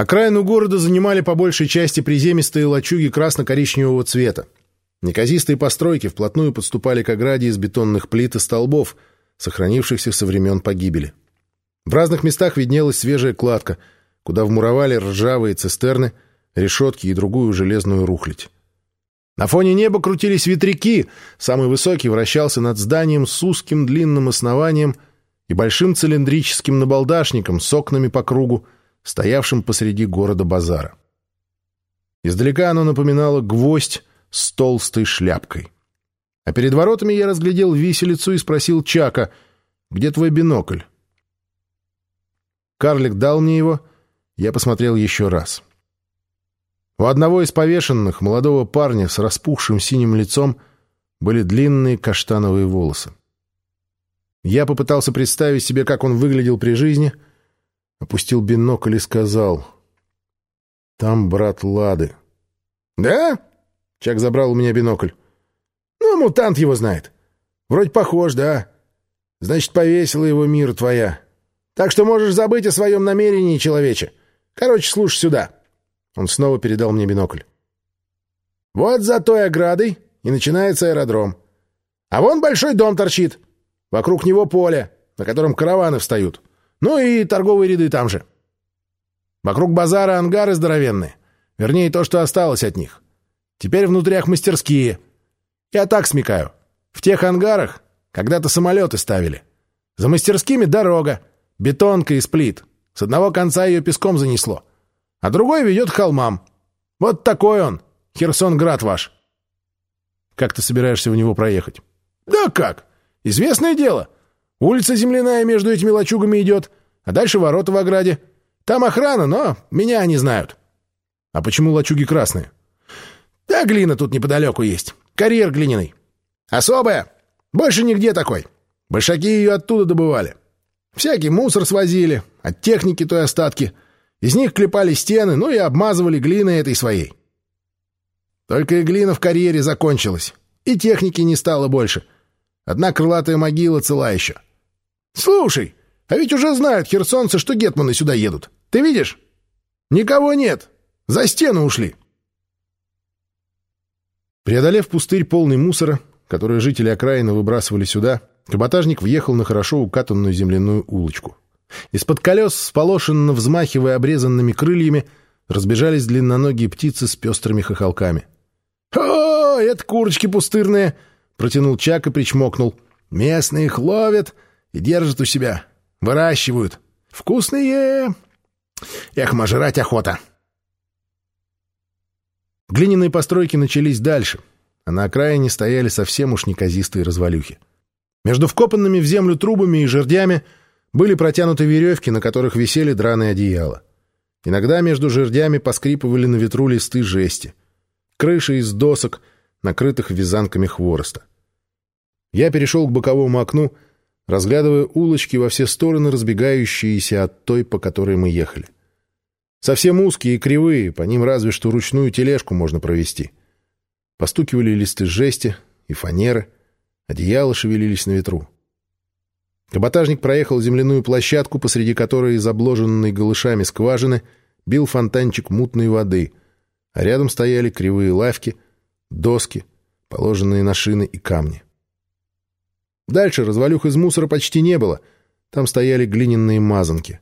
Окраину города занимали по большей части приземистые лачуги красно-коричневого цвета. Неказистые постройки вплотную подступали к ограде из бетонных плит и столбов, сохранившихся со времен погибели. В разных местах виднелась свежая кладка, куда вмуровали ржавые цистерны, решетки и другую железную рухлядь. На фоне неба крутились ветряки, самый высокий вращался над зданием с узким длинным основанием и большим цилиндрическим набалдашником с окнами по кругу, стоявшим посреди города базара. Издалека оно напоминало гвоздь с толстой шляпкой. А перед воротами я разглядел виселицу и спросил Чака, «Где твой бинокль?» Карлик дал мне его, я посмотрел еще раз. У одного из повешенных, молодого парня с распухшим синим лицом, были длинные каштановые волосы. Я попытался представить себе, как он выглядел при жизни, опустил бинокль и сказал, «Там брат Лады». «Да?» — Чак забрал у меня бинокль. «Ну, мутант его знает. Вроде похож, да. Значит, повесила его мир твоя. Так что можешь забыть о своем намерении, человече. Короче, слушай сюда». Он снова передал мне бинокль. «Вот за той оградой и начинается аэродром. А вон большой дом торчит. Вокруг него поле, на котором караваны встают. Ну и торговые ряды там же. Вокруг базара ангары здоровенные. Вернее, то, что осталось от них. Теперь внутрях мастерские. Я так смекаю. В тех ангарах когда-то самолеты ставили. За мастерскими дорога, бетонка и сплит. С одного конца ее песком занесло. А другой ведет к холмам. Вот такой он, Херсонград ваш. Как ты собираешься в него проехать? Да как? Известное дело. Улица земляная между этими лачугами идет, а дальше ворота в ограде. Там охрана, но меня они знают. А почему лачуги красные? Да глина тут неподалеку есть. Карьер глиняный. Особая. Больше нигде такой. Большаки ее оттуда добывали. Всякий мусор свозили, от техники той остатки. Из них клепали стены, ну и обмазывали глиной этой своей. Только и глина в карьере закончилась, и техники не стало больше. Одна крылатая могила цела еще. Слушай, а ведь уже знают херсонцы, что гетманы сюда едут. Ты видишь? Никого нет. За стену ушли. Преодолев пустырь полный мусора, который жители окраины выбрасывали сюда, каботажник въехал на хорошо укатанную земляную улочку. Из-под колес, сполошенно взмахивая обрезанными крыльями, разбежались длинноногие птицы с пестрыми хохолками. «О, это курочки пустырные!» — протянул Чак и причмокнул. «Местные их ловят и держат у себя. Выращивают. Вкусные! Эх, мажрать охота!» Глиняные постройки начались дальше, а на окраине стояли совсем уж неказистые развалюхи. Между вкопанными в землю трубами и жердями были протянуты веревки, на которых висели драные одеяла. Иногда между жердями поскрипывали на ветру листы жести. Крыши из досок, накрытых вязанками хвороста. Я перешел к боковому окну, разглядывая улочки во все стороны, разбегающиеся от той, по которой мы ехали. Совсем узкие и кривые, по ним разве что ручную тележку можно провести. Постукивали листы жести и фанеры, одеяла шевелились на ветру. Каботажник проехал земляную площадку, посреди которой из обложенной голышами скважины бил фонтанчик мутной воды, а рядом стояли кривые лавки, доски, положенные на шины и камни. Дальше развалюх из мусора почти не было, там стояли глиняные мазанки.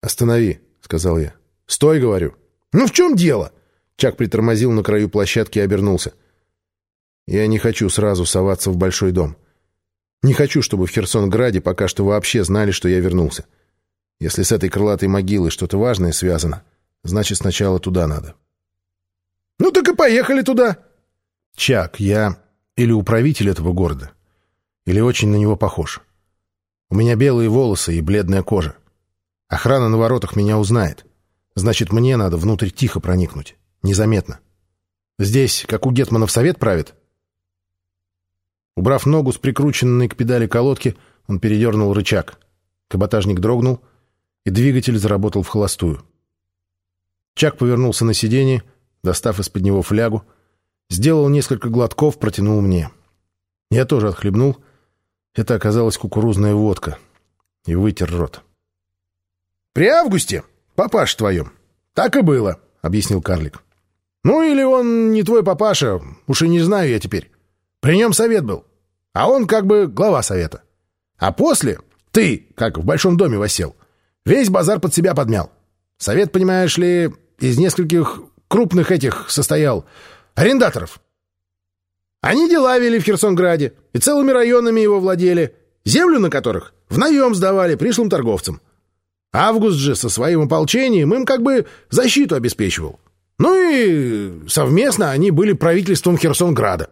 «Останови», — сказал я. «Стой!» — говорю. «Ну в чем дело?» Чак притормозил на краю площадки и обернулся. «Я не хочу сразу соваться в большой дом. Не хочу, чтобы в Херсонграде пока что вообще знали, что я вернулся. Если с этой крылатой могилой что-то важное связано, значит, сначала туда надо». «Ну так и поехали туда!» «Чак, я или управитель этого города, или очень на него похож. У меня белые волосы и бледная кожа. Охрана на воротах меня узнает. Значит, мне надо внутрь тихо проникнуть. Незаметно. Здесь, как у Гетманов, совет правит? Убрав ногу с прикрученной к педали колодки, он передернул рычаг. Каботажник дрогнул, и двигатель заработал в холостую. Чак повернулся на сиденье, достав из-под него флягу, сделал несколько глотков, протянул мне. Я тоже отхлебнул. Это оказалась кукурузная водка. И вытер рот. При августе папаш твоем. Так и было, — объяснил карлик. Ну или он не твой папаша, уж и не знаю я теперь. При нем совет был, а он как бы глава совета. А после ты, как в большом доме восел, весь базар под себя подмял. Совет, понимаешь ли, из нескольких крупных этих состоял арендаторов. Они дела вели в Херсонграде и целыми районами его владели, землю на которых в наем сдавали пришлым торговцам. Август же со своим ополчением им как бы защиту обеспечивал. Ну и совместно они были правительством Херсонграда.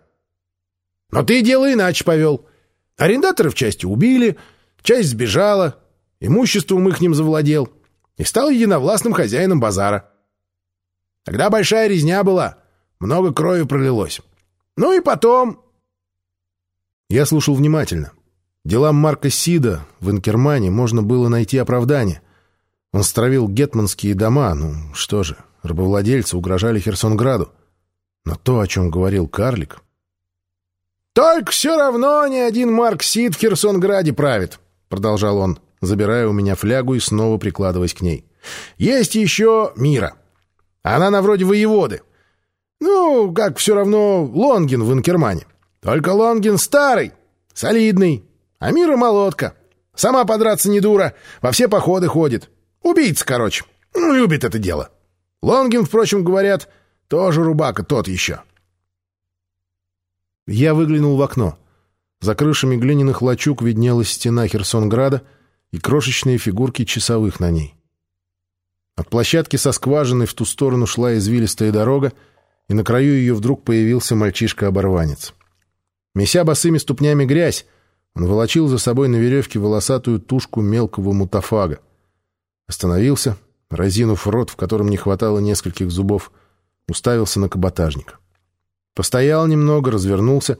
Но ты дело иначе повел. Арендаторы в части убили, часть сбежала, имуществом их ним завладел и стал единовластным хозяином базара. Тогда большая резня была, много крови пролилось. Ну и потом... Я слушал внимательно. Делам Марка Сида в Инкермане можно было найти оправдание. Он стравил гетманские дома, ну что же, рабовладельцы угрожали Херсонграду. Но то, о чем говорил карлик... «Только все равно ни один Марк Сид в Херсонграде правит», — продолжал он, забирая у меня флягу и снова прикладываясь к ней. «Есть еще Мира. Она на вроде воеводы. Ну, как все равно Лонгин в Инкермане. Только Лонгин старый, солидный, а Мира молодка. Сама подраться не дура, во все походы ходит. Убийца, короче. Ну, любит это дело. Лонгин, впрочем, говорят, тоже рубака тот еще. Я выглянул в окно. За крышами глиняных лачуг виднелась стена Херсонграда и крошечные фигурки часовых на ней. От площадки со скважиной в ту сторону шла извилистая дорога, и на краю ее вдруг появился мальчишка-оборванец. Меся босыми ступнями грязь, он волочил за собой на веревке волосатую тушку мелкого мутафага. Остановился, разинув рот, в котором не хватало нескольких зубов, уставился на каботажника. Постоял немного, развернулся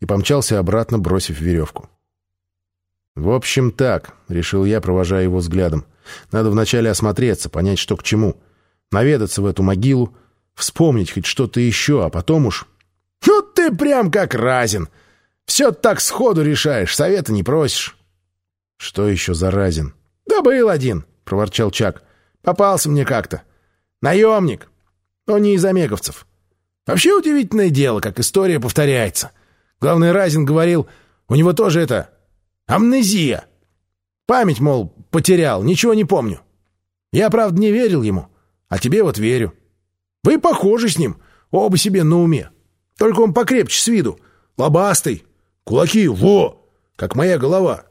и помчался обратно, бросив веревку. «В общем, так», — решил я, провожая его взглядом. «Надо вначале осмотреться, понять, что к чему, наведаться в эту могилу, вспомнить хоть что-то еще, а потом уж...» «Ну ты прям как Разин! Все так сходу решаешь, совета не просишь». «Что еще за Разин?» «Да был один», — проворчал Чак. «Попался мне как-то. Наемник, но не из омеговцев. Вообще удивительное дело, как история повторяется. Главный Разин говорил, у него тоже это... амнезия. Память, мол, потерял, ничего не помню. Я, правда, не верил ему, а тебе вот верю. Вы похожи с ним, оба себе на уме. Только он покрепче с виду, лобастый, кулаки, во, как моя голова,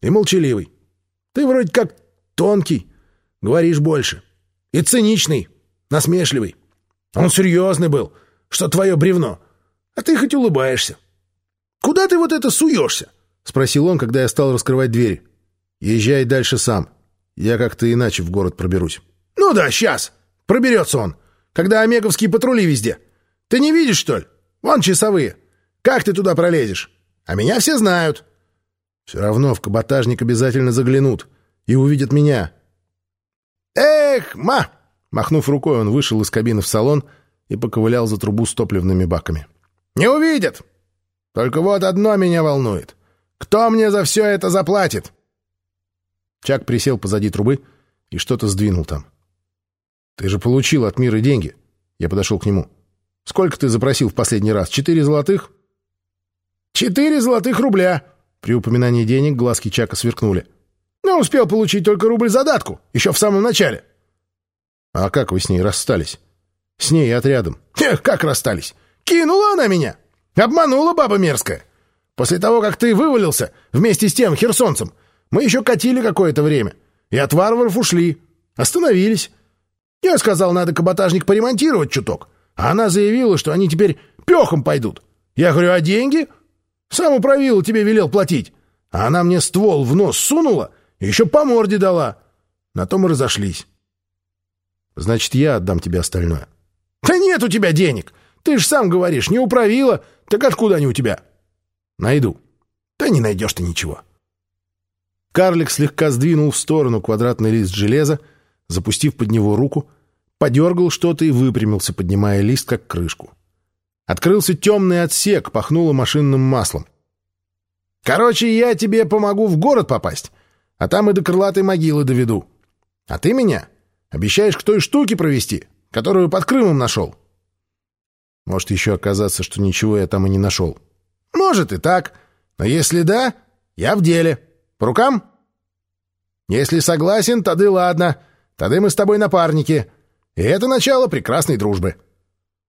и молчаливый. Ты вроде как тонкий, говоришь больше. И циничный, насмешливый. Он серьезный был, что твое бревно. А ты хоть улыбаешься. Куда ты вот это суешься? — спросил он, когда я стал раскрывать двери. «Езжай дальше сам. Я как-то иначе в город проберусь». «Ну да, сейчас. Проберется он. Когда омеговские патрули везде. Ты не видишь, что ли? Вон часовые. Как ты туда пролезешь? А меня все знают». «Все равно в каботажник обязательно заглянут и увидят меня». «Эх, ма!» Махнув рукой, он вышел из кабины в салон и поковылял за трубу с топливными баками. «Не увидят! Только вот одно меня волнует. Кто мне за все это заплатит?» Чак присел позади трубы и что-то сдвинул там. «Ты же получил от мира деньги!» Я подошел к нему. «Сколько ты запросил в последний раз? Четыре золотых?» «Четыре золотых рубля!» При упоминании денег глазки Чака сверкнули. «Но успел получить только рубль задатку, еще в самом начале». «А как вы с ней расстались?» «С ней и отрядом». «Эх, как расстались! Кинула она меня! Обманула баба мерзкая! После того, как ты вывалился вместе с тем херсонцем, мы еще катили какое-то время, и от варваров ушли. Остановились. Я сказал, надо каботажник поремонтировать чуток, а она заявила, что они теперь пехом пойдут. Я говорю, а деньги? Сам управил, тебе велел платить. А она мне ствол в нос сунула и еще по морде дала. На том и разошлись. Значит, я отдам тебе остальное. Да нет у тебя денег. Ты же сам говоришь, не управила. Так откуда они у тебя? Найду. Да не найдешь ты ничего. Карлик слегка сдвинул в сторону квадратный лист железа, запустив под него руку, подергал что-то и выпрямился, поднимая лист, как крышку. Открылся темный отсек, пахнуло машинным маслом. «Короче, я тебе помогу в город попасть, а там и до крылатой могилы доведу. А ты меня Обещаешь к той штуке провести, которую под Крымом нашел. Может еще оказаться, что ничего я там и не нашел. Может и так. Но если да, я в деле. По рукам? Если согласен, тады ладно. Тады мы с тобой напарники. И это начало прекрасной дружбы.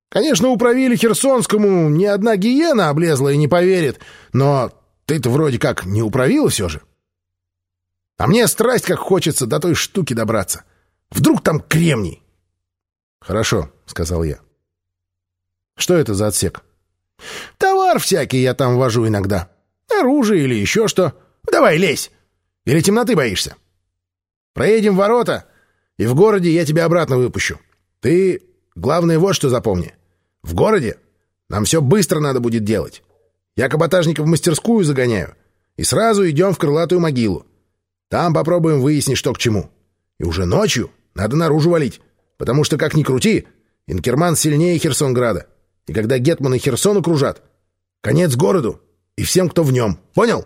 Конечно, управили Херсонскому ни одна гиена облезла и не поверит, но ты-то вроде как не управила все же. А мне страсть как хочется до той штуки добраться. Вдруг там кремний? Хорошо, сказал я. Что это за отсек? Товар всякий я там вожу иногда. Оружие или еще что. Давай, лезь. Или темноты боишься? Проедем ворота, и в городе я тебя обратно выпущу. Ты, главное, вот что запомни. В городе нам все быстро надо будет делать. Я каботажника в мастерскую загоняю, и сразу идем в крылатую могилу. Там попробуем выяснить, что к чему. И уже ночью надо наружу валить, потому что, как ни крути, Инкерман сильнее Херсонграда. И когда Гетманы Херсон окружат, конец городу и всем, кто в нем. Понял?